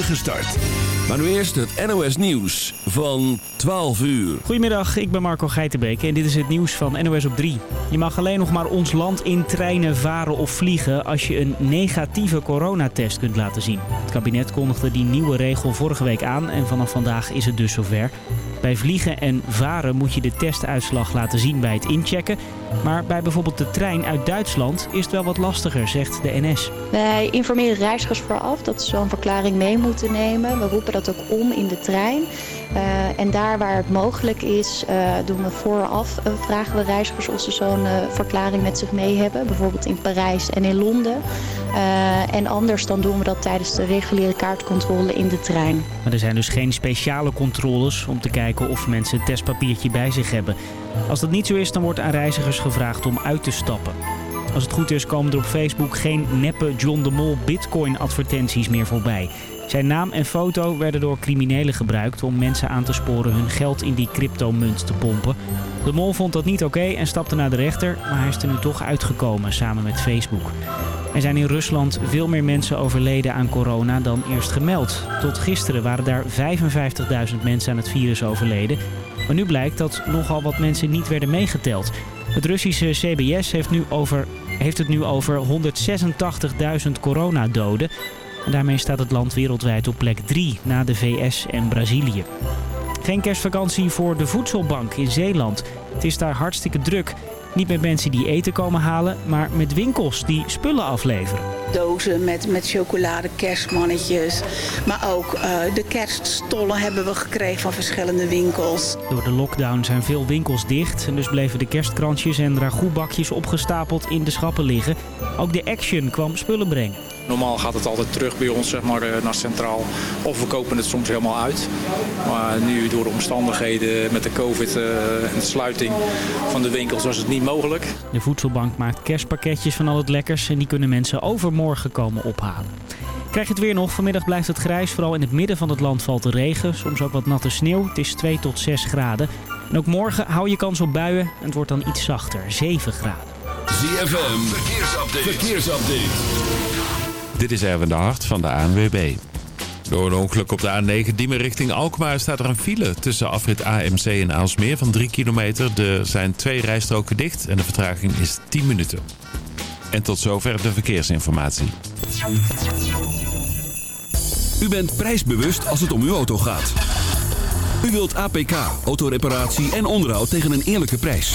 start. Maar nu eerst het NOS Nieuws van 12 uur. Goedemiddag, ik ben Marco Geitenbeek en dit is het nieuws van NOS op 3. Je mag alleen nog maar ons land in treinen varen of vliegen als je een negatieve coronatest kunt laten zien. Het kabinet kondigde die nieuwe regel vorige week aan en vanaf vandaag is het dus zover. Bij vliegen en varen moet je de testuitslag laten zien bij het inchecken. Maar bij bijvoorbeeld de trein uit Duitsland is het wel wat lastiger, zegt de NS. Wij informeren reizigers vooraf dat ze zo'n verklaring mee moeten nemen. We roepen dat ook om in de trein. Uh, en daar waar het mogelijk is, uh, doen we vooraf, uh, vragen we reizigers of ze zo'n verklaring met zich mee hebben. Bijvoorbeeld in Parijs en in Londen. en anders dan doen we dat tijdens de reguliere kaartcontrole in de trein. Maar er zijn dus geen speciale controles om te kijken of mensen een testpapiertje bij zich hebben. Als dat niet zo is, dan wordt aan reizigers gevraagd om uit te stappen. Als het goed is komen er op Facebook geen neppe John de Mol bitcoin advertenties meer voorbij. Zijn naam en foto werden door criminelen gebruikt om mensen aan te sporen hun geld in die cryptomunt te pompen. De mol vond dat niet oké en stapte naar de rechter, maar hij is er nu toch uitgekomen samen met Facebook. Er zijn in Rusland veel meer mensen overleden aan corona dan eerst gemeld. Tot gisteren waren daar 55.000 mensen aan het virus overleden. Maar nu blijkt dat nogal wat mensen niet werden meegeteld. Het Russische CBS heeft, nu over, heeft het nu over 186.000 coronadoden. En daarmee staat het land wereldwijd op plek 3 na de VS en Brazilië. Geen kerstvakantie voor de voedselbank in Zeeland. Het is daar hartstikke druk. Niet met mensen die eten komen halen, maar met winkels die spullen afleveren. Dozen met, met chocolade, kerstmannetjes. Maar ook uh, de kerststollen hebben we gekregen van verschillende winkels. Door de lockdown zijn veel winkels dicht. En dus bleven de kerstkrantjes en ragoutbakjes opgestapeld in de schappen liggen. Ook de Action kwam spullen brengen. Normaal gaat het altijd terug bij ons zeg maar, eh, naar Centraal. Of we kopen het soms helemaal uit. Maar nu door de omstandigheden met de covid uh, en de sluiting van de winkels was het niet mogelijk. De voedselbank maakt kerstpakketjes van al het lekkers en die kunnen mensen overmorgen komen ophalen. Krijg je het weer nog. Vanmiddag blijft het grijs. Vooral in het midden van het land valt de regen. Soms ook wat natte sneeuw. Het is 2 tot 6 graden. En ook morgen hou je kans op buien. En het wordt dan iets zachter. 7 graden. ZFM. Verkeersupdate. Verkeersupdate. Dit is Erwin de Hart van de ANWB. Door een ongeluk op de A9 Diemen richting Alkmaar staat er een file tussen afrit AMC en Aalsmeer van 3 kilometer. Er zijn twee rijstroken dicht en de vertraging is 10 minuten. En tot zover de verkeersinformatie. U bent prijsbewust als het om uw auto gaat. U wilt APK, autoreparatie en onderhoud tegen een eerlijke prijs.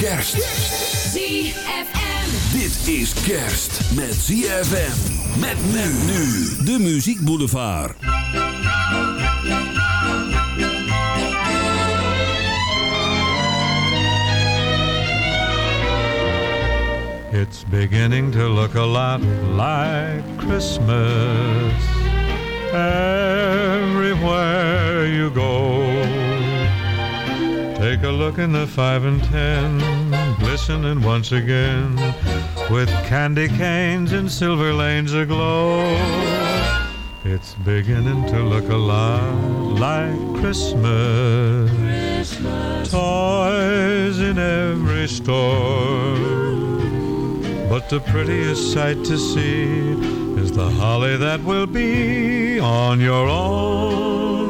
Kerst. ZFM. Dit is kerst met ZFM. Met men nu. De Muziek Boulevard. It's beginning to look a lot like Christmas everywhere you go. Take a look in the five and ten, glistening once again, with candy canes and silver lanes aglow. It's beginning to look a lot like Christmas. Toys in every store. But the prettiest sight to see is the holly that will be on your own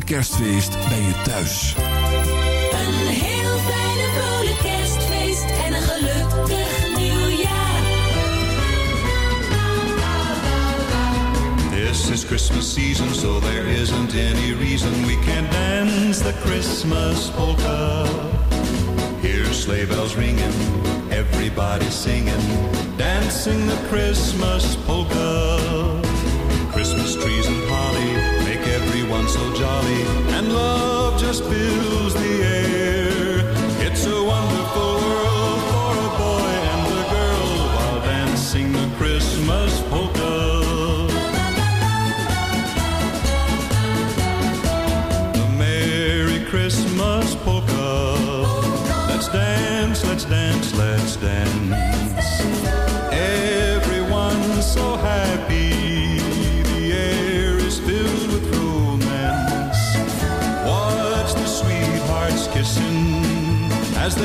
vrolijk kerstfeest bij je thuis. Een heel fijne vrolijk kerstfeest en een gelukkig nieuwjaar. This is Christmas season, so there isn't any reason we can't dance the Christmas polka. Hear sleigh bells ringing, everybody singing, dancing the Christmas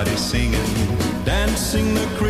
everybody singing, dancing the Christmas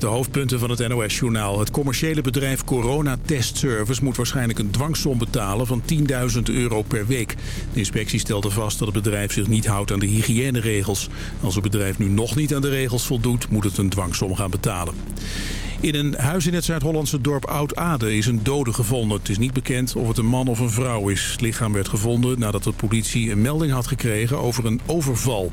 de hoofdpunten van het NOS-journaal. Het commerciële bedrijf Corona Test Service moet waarschijnlijk een dwangsom betalen van 10.000 euro per week. De inspectie stelde vast dat het bedrijf zich niet houdt aan de hygiëneregels. Als het bedrijf nu nog niet aan de regels voldoet, moet het een dwangsom gaan betalen. In een huis in het Zuid-Hollandse dorp Oud-Ade is een dode gevonden. Het is niet bekend of het een man of een vrouw is. Het lichaam werd gevonden nadat de politie een melding had gekregen over een overval.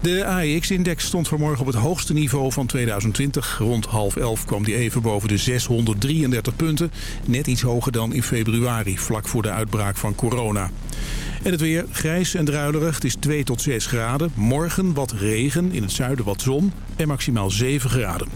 De AEX-index stond vanmorgen op het hoogste niveau van 2020. Rond half elf kwam die even boven de 633 punten. Net iets hoger dan in februari, vlak voor de uitbraak van corona. En het weer grijs en druilerig. Het is 2 tot 6 graden. Morgen wat regen, in het zuiden wat zon en maximaal 7 graden.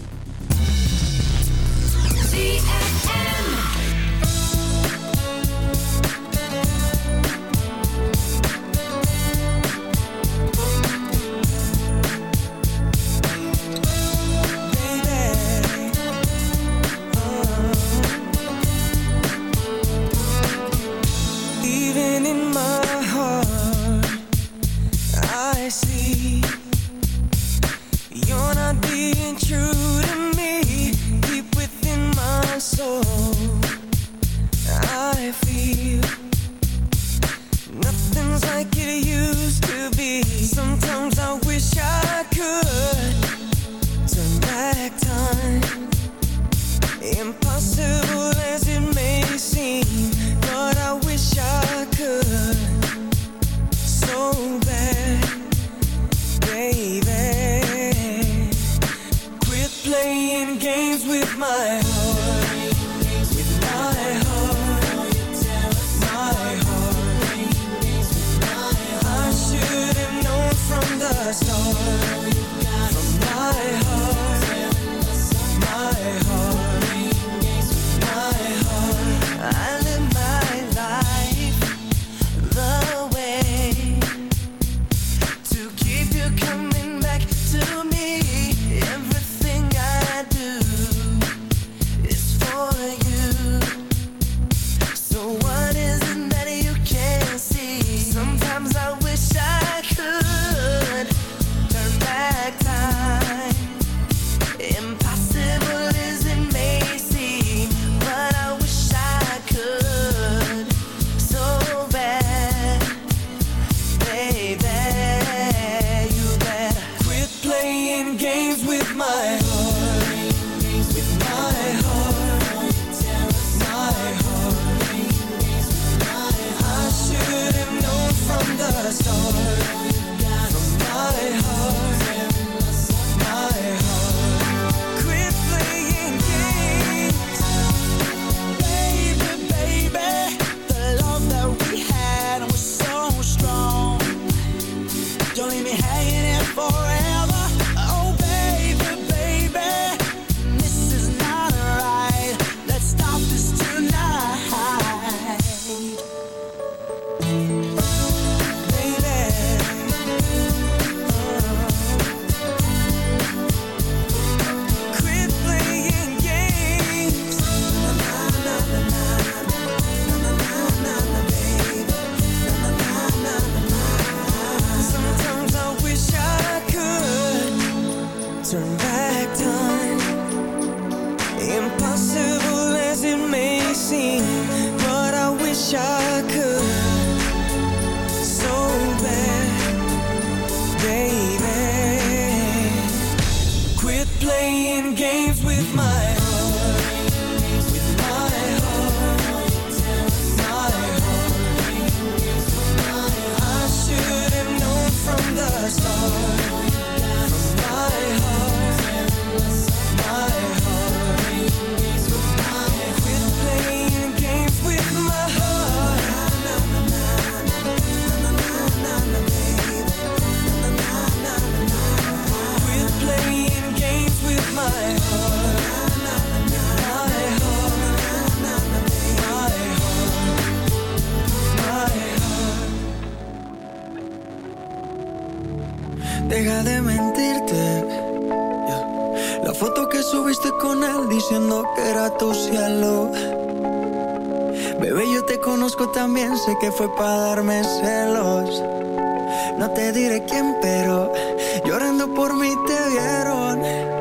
quién, pero llorando por mí te vieron.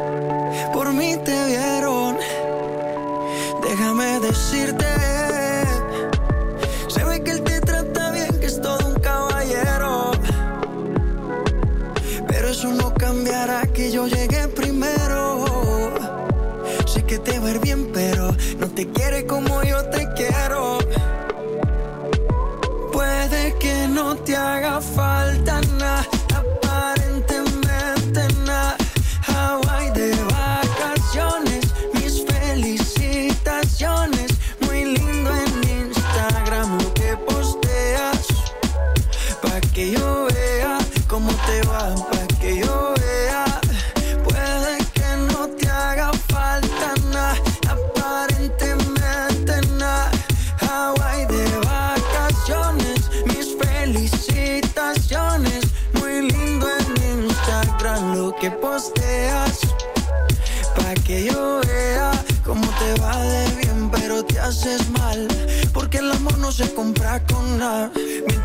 ganar.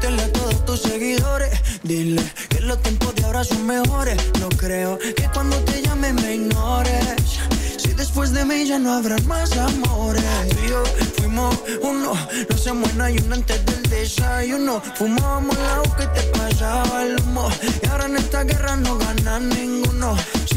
A todos tus seguidores. Dile que los tiempos de ahora son mejores. No creo que cuando te llame me ignores. Si después de mí ya no habrá más amores. Tú y yo fuimos uno. No se muera y uno antes del desayuno. Fumábamos la que te pasaba el humo. Y ahora en esta guerra no gana ninguno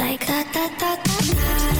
like da da da da.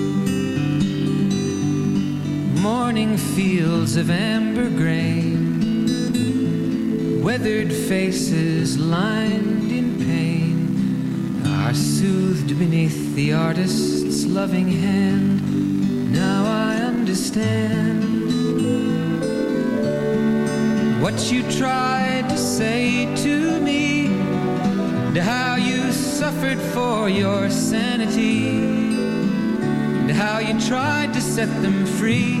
Morning fields of amber grain, weathered faces lined in pain are soothed beneath the artist's loving hand. Now I understand what you tried to say to me, and how you suffered for your sanity, and how you tried to set them free.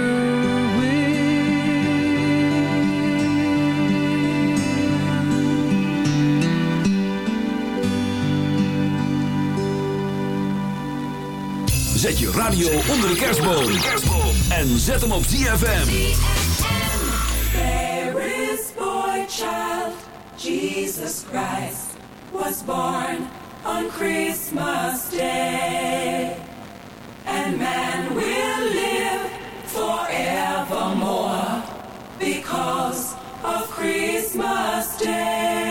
radio onder de kerstboom. En zet hem op ZFM. Mary's boy child, Jesus Christ, was born on Christmas Day. And man will live forevermore because of Christmas Day.